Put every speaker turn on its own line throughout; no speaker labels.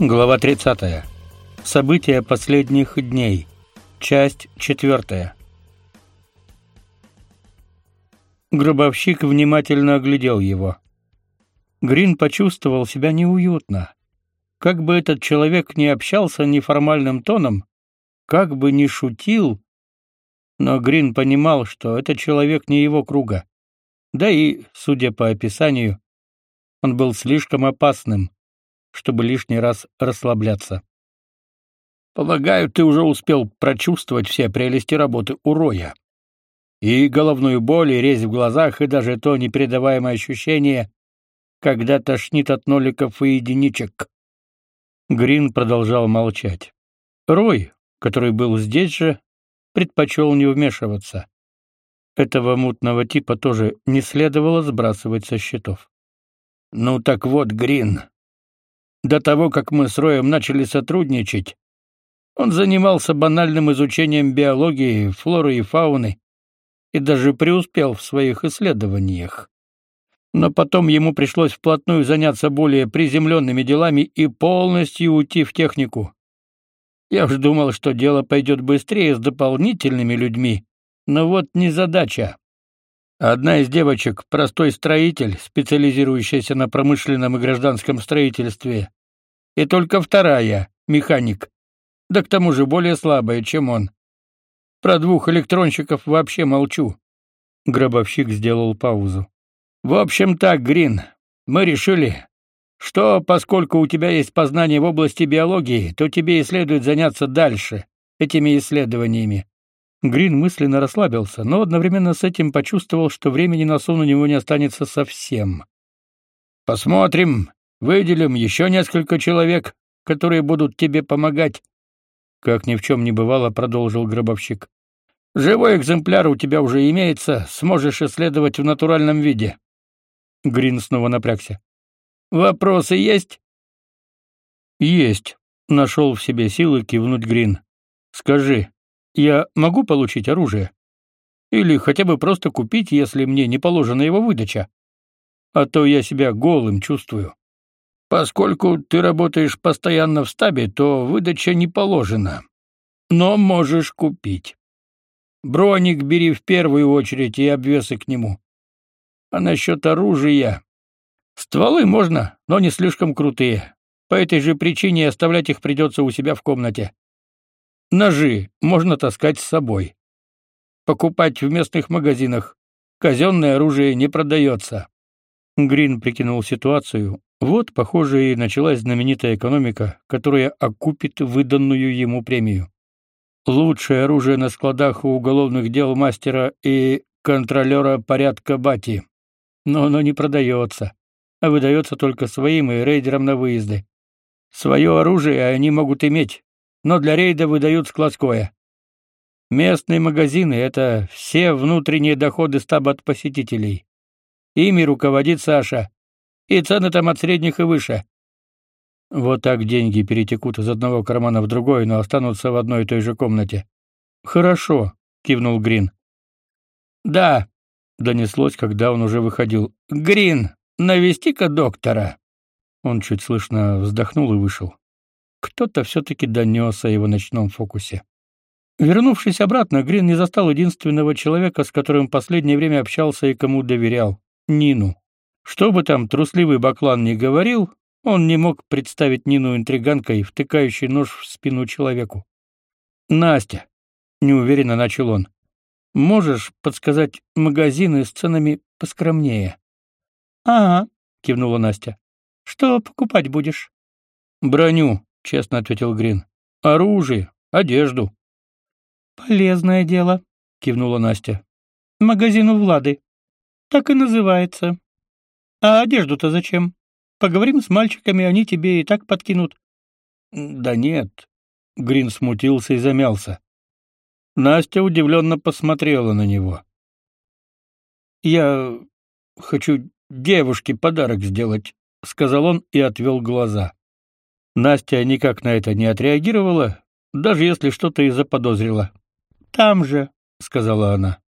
Глава 30. События последних дней. Часть 4. Гробовщик внимательно оглядел его. Грин почувствовал себя неуютно. Как бы этот человек ни общался неформальным тоном, как бы ни шутил, но Грин понимал, что этот человек не его круга. Да и, судя по описанию, он был слишком опасным чтобы лишний раз расслабляться. Полагаю, ты уже успел прочувствовать все прелести работы у Роя. И головную боль, и резь в глазах, и даже то непередаваемое ощущение, когда тошнит от ноликов и единичек. Грин продолжал молчать. Рой, который был здесь же, предпочел не вмешиваться. Этого мутного типа тоже не следовало сбрасывать со счетов. Ну так вот, Грин, до того, как мы с Роем начали сотрудничать, он занимался банальным изучением биологии, флоры и фауны и даже преуспел в своих исследованиях. Но потом ему пришлось вплотную заняться более приземленными делами и полностью уйти в технику. Я уж думал, что дело пойдет быстрее с дополнительными людьми, но вот не задача. Одна из девочек, простой строитель, специализирующаяся на промышленном и гражданском строительстве, и только вторая механик. Да к тому же более слабая, чем он. Про двух электронщиков вообще молчу. Гробовщик сделал паузу. В общем так, Грин, мы решили, что поскольку у тебя есть познания в области биологии, то тебе и следует заняться дальше этими исследованиями. Грин мысленно расслабился, но одновременно с этим почувствовал, что времени на сон у него не останется совсем. Посмотрим, выделим еще несколько человек, которые будут тебе помогать. Как ни в чем не бывало, продолжил гробовщик. Живой экземпляр у тебя уже имеется, сможешь исследовать в натуральном виде. Грин снова напрягся. Вопросы есть? Есть. Нашел в себе силы кивнуть Грин. Скажи, я могу получить оружие? Или хотя бы просто купить, если мне не положена его выдача? А то я себя голым чувствую. Поскольку ты работаешь постоянно в стабе, то выдача не положена. Но можешь купить. Броник бери в первую очередь и обвесы к нему. А насчет оружия... Стволы можно, но не слишком крутые. По этой же причине оставлять их придется у себя в комнате. Ножи можно таскать с собой. Покупать в местных магазинах. Казенное оружие не продается. Грин прикинул ситуацию. Вот, похоже, и началась знаменитая экономика, которая окупит выданную ему премию. Лучшее оружие на складах у уголовных дел мастера и контролера порядка Бати. Но оно не продается, а выдается только своим и рейдерам на выезды. Свое оружие они могут иметь, но для рейда выдают складское. Местные магазины — это все внутренние доходы стаба от посетителей. Ими руководит Саша. И цены там от средних и выше. Вот так деньги перетекут из одного кармана в другой, но останутся в одной и той же комнате. Хорошо, кивнул Грин. Да, донеслось, когда он уже выходил. Грин, навести-ка доктора. Он чуть слышно вздохнул и вышел кто-то все-таки донес о его ночном фокусе. Вернувшись обратно, Грин не застал единственного человека, с которым последнее время общался и кому доверял — Нину. Что бы там трусливый баклан ни говорил, он не мог представить Нину интриганкой, втыкающей нож в спину человеку. «Настя», — неуверенно начал он, — «можешь подсказать магазины с ценами поскромнее?» «Ага», — кивнула Настя. «Что покупать будешь?» «Броню», честно ответил Грин. Оружие, одежду. Полезное дело, кивнула Настя. Магазин у Влады. Так и называется. А одежду-то зачем? Поговорим с мальчиками, они тебе и так подкинут. Да нет. Грин смутился и замялся. Настя удивленно посмотрела на него. Я хочу девушке подарок сделать, сказал он и отвел глаза. Настя никак на это не отреагировала, даже если что-то и заподозрила. «Там же», — сказала она.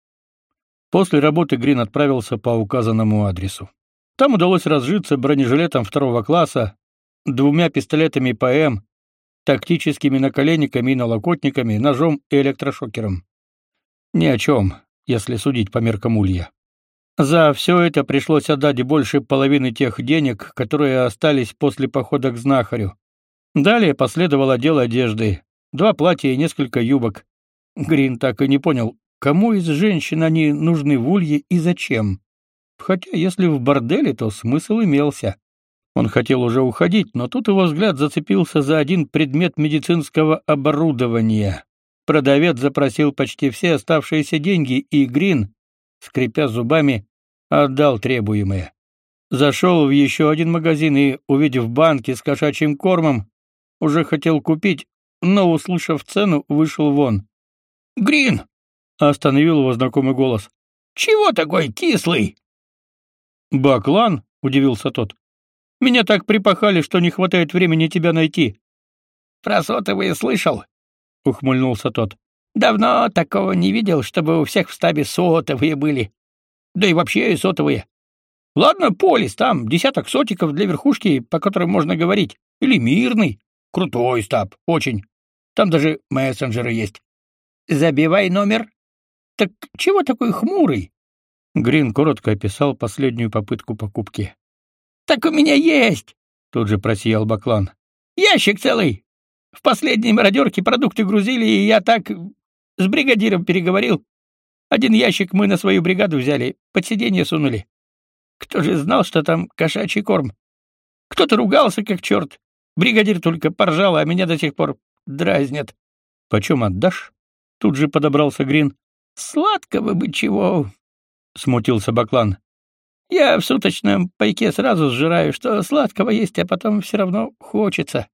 После работы Грин отправился по указанному адресу. Там удалось разжиться бронежилетом второго класса, двумя пистолетами ПМ, тактическими наколенниками и налокотниками, ножом и электрошокером. Ни о чем, если судить по меркам Улья. За все это пришлось отдать больше половины тех денег, которые остались после похода к знахарю. Далее последовало дело одежды. Два платья и несколько юбок. Грин так и не понял, кому из женщин они нужны в Улье и зачем. Хотя если в борделе, то смысл имелся. Он хотел уже уходить, но тут его взгляд зацепился за один предмет медицинского оборудования. Продавец запросил почти все оставшиеся деньги, и Грин, скрипя зубами, отдал требуемое. Зашел в еще один магазин и, увидев банки с кошачьим кормом, уже хотел купить, но, услышав цену, вышел вон.
«Грин!»
— остановил его знакомый голос.
«Чего такой кислый?»
«Баклан?» — удивился тот. «Меня так припахали, что не хватает времени тебя найти».
«Про сотовые слышал?»
— ухмыльнулся тот.
«Давно такого не видел, чтобы у всех в стабе сотовые были. Да и вообще и сотовые. Ладно, полис, там десяток сотиков для верхушки, по которым можно говорить. Или мирный. Крутой стаб, очень. Там даже мессенджеры есть. Забивай номер. Так чего такой хмурый?
Грин коротко описал последнюю попытку покупки.
Так у меня есть,
тут же просиял Баклан.
Ящик целый. В последней мародерке продукты грузили, и я так с бригадиром переговорил. Один ящик мы на свою бригаду взяли, под сиденье сунули. Кто же знал, что там кошачий корм? Кто-то ругался как черт. Бригадир только поржал, а меня до сих пор дразнят.
— Почем отдашь? — тут же подобрался Грин.
— Сладкого бы чего, —
смутился Баклан.
Я в суточном пайке сразу сжираю, что сладкого есть, а потом все равно хочется.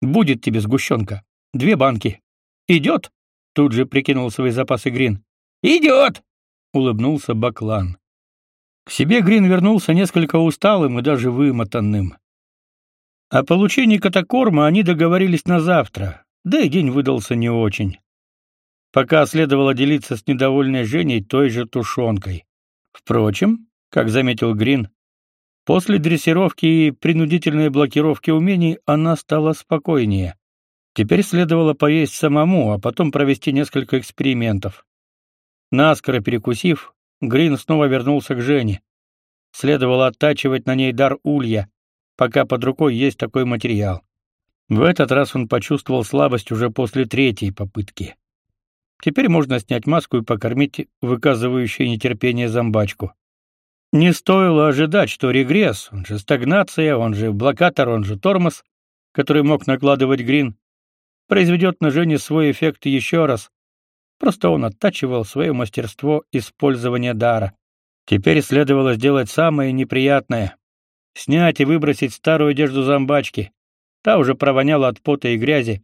Будет тебе сгущенка. Две банки. Идет? Тут же прикинул свои запасы Грин.
Идет!
Улыбнулся Баклан. К себе Грин вернулся несколько усталым и даже вымотанным. О получении катакорма они договорились на завтра, да и день выдался не очень. Пока следовало делиться с недовольной Женей той же тушенкой. Впрочем, как заметил Грин, после дрессировки и принудительной блокировки умений она стала спокойнее. Теперь следовало поесть самому, а потом провести несколько экспериментов. Наскоро перекусив, Грин снова вернулся к Жене. Следовало оттачивать на ней дар улья, пока под рукой есть такой материал. В этот раз он почувствовал слабость уже после третьей попытки. Теперь можно снять маску и покормить выказывающую нетерпение зомбачку. Не стоило ожидать, что регресс, он же стагнация, он же блокатор, он же тормоз, который мог накладывать Грин, произведет на Жене свой эффект еще раз. Просто он оттачивал свое мастерство использования дара. Теперь следовало сделать самое неприятное — снять и выбросить старую одежду зомбачки. Та уже провоняла от пота и грязи,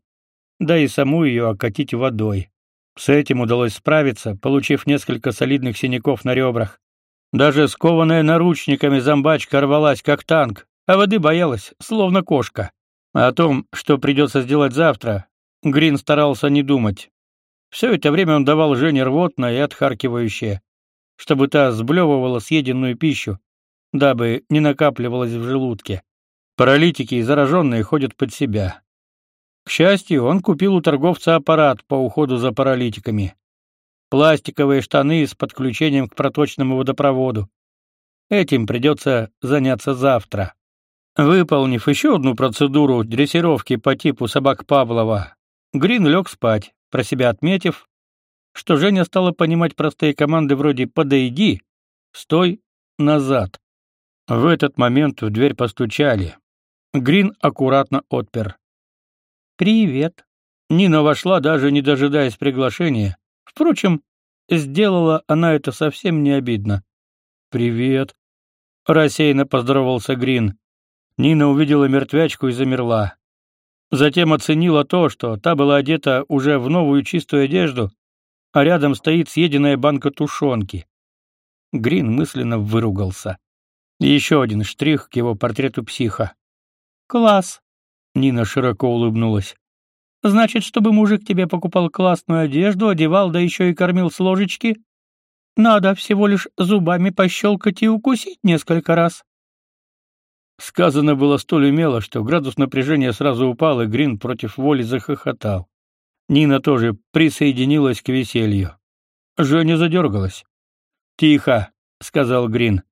да и саму ее окатить водой. С этим удалось справиться, получив несколько солидных синяков на ребрах. Даже скованная наручниками зомбачка рвалась, как танк, а воды боялась, словно кошка. О том, что придется сделать завтра, Грин старался не думать. Все это время он давал Жене рвотное и отхаркивающее, чтобы та сблевывала съеденную пищу, дабы не накапливалось в желудке. Паралитики и зараженные ходят под себя. К счастью, он купил у торговца аппарат по уходу за паралитиками пластиковые штаны с подключением к проточному водопроводу. Этим придется заняться завтра. Выполнив еще одну процедуру дрессировки по типу собак Павлова, Грин лег спать, про себя отметив, что Женя стала понимать простые команды вроде «подойди», «стой», «назад». В этот момент в дверь постучали. Грин аккуратно отпер. «Привет». Нина вошла, даже не дожидаясь приглашения, Впрочем, сделала она это совсем не обидно. «Привет», — рассеянно поздоровался Грин. Нина увидела мертвячку и замерла. Затем оценила то, что та была одета уже в новую чистую одежду, а рядом стоит съеденная банка тушенки. Грин мысленно выругался. Еще один штрих к его портрету психа. «Класс!» — Нина широко улыбнулась. Значит, чтобы мужик тебе покупал классную одежду, одевал, да еще и кормил с ложечки, надо всего лишь зубами пощелкать и укусить несколько раз. Сказано было столь умело, что градус напряжения сразу упал, и Грин против воли захохотал. Нина тоже присоединилась к веселью. Женя задергалась. «Тихо», — сказал Грин.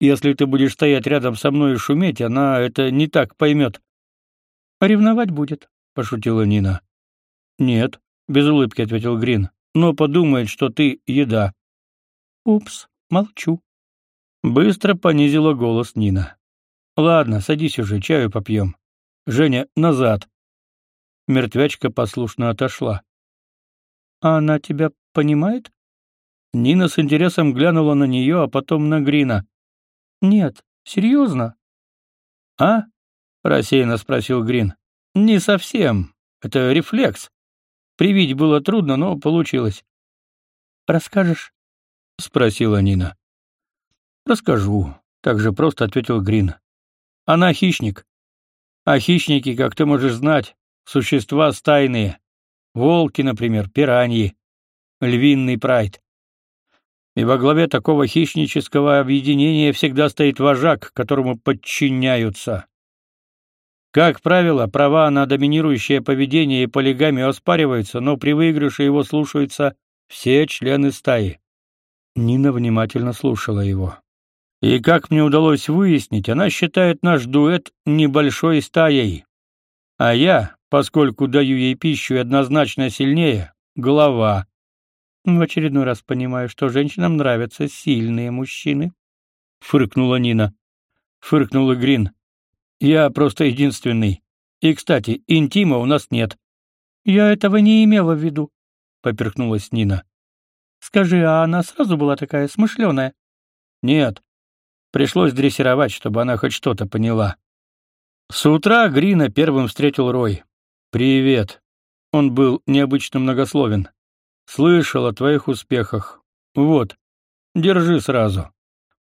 «Если ты будешь стоять рядом со мной и шуметь, она это не так поймет».
«Ревновать будет», — пошутила Нина.
«Нет», — без улыбки ответил Грин, — «но подумает, что ты еда».
«Упс, молчу».
Быстро понизила голос Нина. Ладно, садись уже, чаю попьем. Женя, назад. Мертвячка послушно отошла.
А она тебя понимает?
Нина с интересом глянула на нее, а потом на Грина.
Нет, серьезно?
А? Рассеянно спросил Грин. Не совсем. Это рефлекс. Привить было трудно, но получилось.
Расскажешь?
спросила Нина. Расскажу, так же просто ответил Грин. Она хищник. А хищники, как ты можешь знать, существа стайные. Волки, например, пираньи, львиный прайд. И во главе такого хищнического объединения всегда стоит вожак, которому подчиняются. Как правило, права на доминирующее поведение и полигамию оспариваются, но при выигрыше его слушаются все члены стаи. Нина внимательно слушала его. И как мне удалось выяснить, она считает наш дуэт небольшой стаей. А я, поскольку даю ей пищу и однозначно сильнее, голова.
В очередной раз понимаю, что женщинам нравятся сильные мужчины,
фыркнула Нина. Фыркнула Грин. Я просто единственный. И, кстати, интима у нас нет.
Я этого не имела в виду, поперхнулась Нина. Скажи, а она сразу была такая смышленая?
Нет, Пришлось дрессировать, чтобы она хоть что-то поняла. С утра Грина первым встретил Рой. «Привет». Он был необычно многословен. «Слышал о твоих успехах. Вот, держи сразу».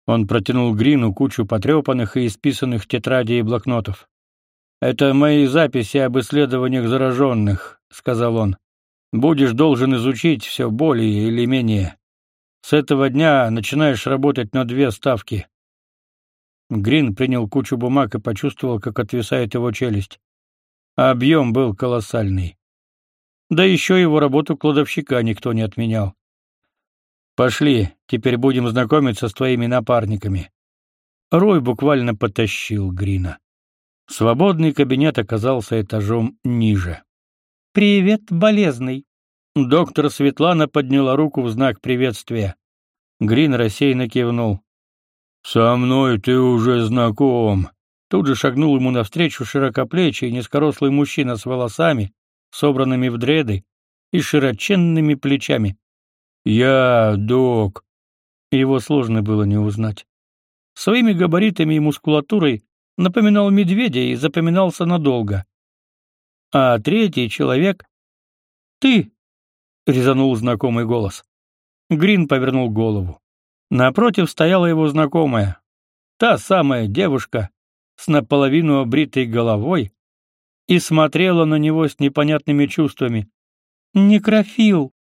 Он протянул Грину кучу потрепанных и исписанных тетрадей и блокнотов. «Это мои записи об исследованиях зараженных», — сказал он. «Будешь должен изучить все более или менее. С этого дня начинаешь работать на две ставки. Грин принял кучу бумаг и почувствовал, как отвисает его челюсть. объем был колоссальный. Да еще его работу кладовщика никто не отменял. Пошли, теперь будем знакомиться с твоими напарниками. Рой буквально потащил Грина. Свободный кабинет оказался этажом ниже.
Привет, болезный.
Доктор Светлана подняла руку в знак приветствия. Грин рассеянно кивнул. «Со мной ты уже знаком». Тут же шагнул ему навстречу широкоплечий низкорослый мужчина с волосами, собранными в дреды, и широченными плечами. «Я док». Его сложно было не узнать. Своими габаритами и мускулатурой напоминал медведя и запоминался надолго. А третий человек — ты, — резанул знакомый голос. Грин повернул голову. Напротив стояла его знакомая, та самая девушка с наполовину обритой головой, и смотрела на него с непонятными чувствами.
«Некрофил!»